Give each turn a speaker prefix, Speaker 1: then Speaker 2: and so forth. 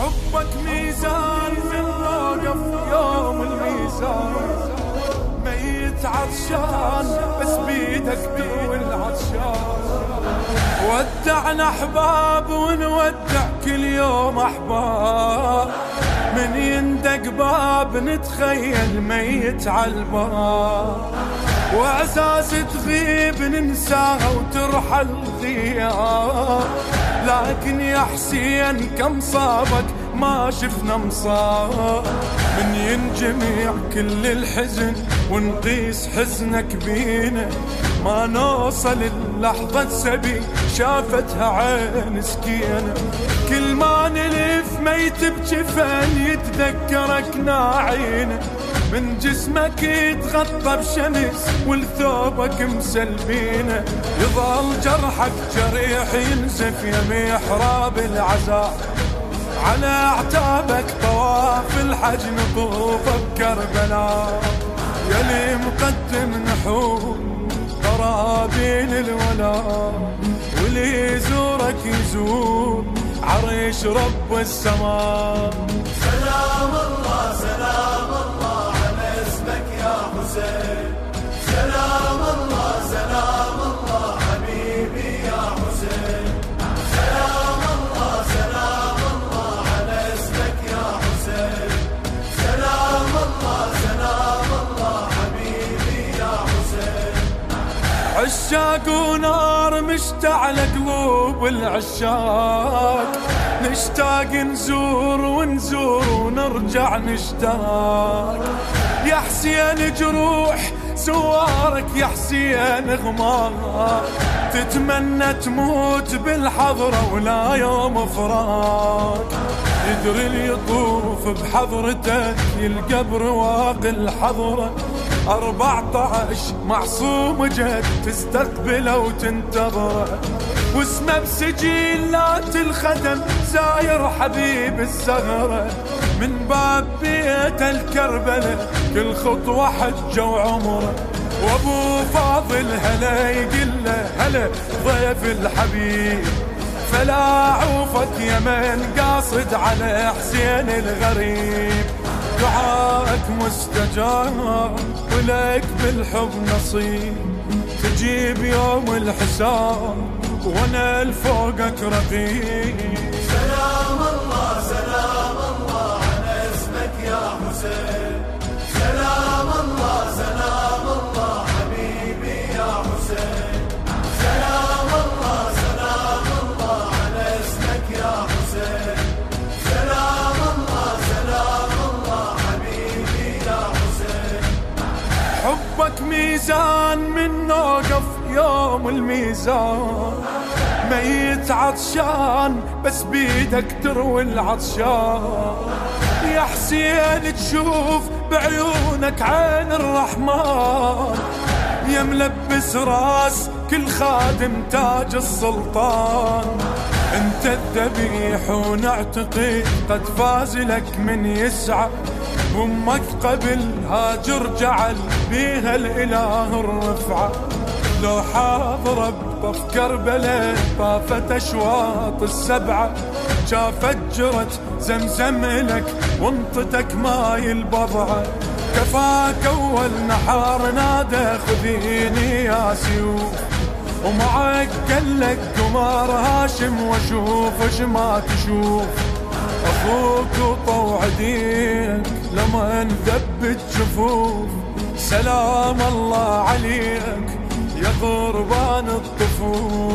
Speaker 1: حبك ميزان من وقف يوم الميزان. ميت عطشان بس بيدك تروي العطشان ودعنا أحباب ونودع كل يوم أحباب. من يندق باب نتخيل ميت عالباب وعساس تغيب ننساها وترحل غياب لكن يا حسين كم صابك ما شفنا مصاب. من ينجمع كل الحزن ونقيس حزنك بينا ما نوصل اللحظة سبي شافتها عين سكينة. كل ما نلف ميت بجفن يتذكرك ناعينة. من جسمك يتغطى بشمس ولثوبك مسلبينة. يظل جرحك جريح ينزف يا محراب العزاء. على أعتابك طواف الحج نطوف بكربلاء يلي مقدم نحور قرابين الولاء. واللي يزورك يزور عريش رب السماء. عشاق ونار مشتعلة قلوب العشاق. نشتاق نزور ونزور ونرجع نشتاق. يا حسين جروح سوارك يا حسين غمار تتمنى تموت بالحضرة ولا يوم فراق. يدري اللي يطوف بحضرتك يلقى برواق الحضره 14 معصوم جد تستقبله وتنتظره واسمه بسجين لا الخدم زاير حبيب الزهرة من باب بيت الكربلة كل خطوة حجة وعمره وأبو فاضل هلا يقل هلا ضيف الحبيب. فلا عوفك يا من قاصد على حسين الغريب. دعائك مستجاب ولك بالحب نصيب. تجيب يوم الحساب وأنا لفوقك رقيب. ميزان من نوقف يوم الميزان. ميت عطشان بس بيدك تروي العطشان. يا حسين تشوف بعيونك عين الرحمن. يا ملبس راس كل خادم تاج السلطان. انت الذبيح ونعتقد قد فاز لك من يسعى. أمك قبل هاجر جعل بيها الإله الرفعه لو حاضر بطف كربلاء طافت أشواط السبعة. شافت جرت زمزم لك وانطتك ماي البضعة. كفاك أول نحار نادى خذيني يا سيوف. ومعك قال لك قمار هاشم واشوف اش ما تشوف. أخوك وطوع ديك لما نثبت جفوف سلام الله عليك يا قربان الطفوف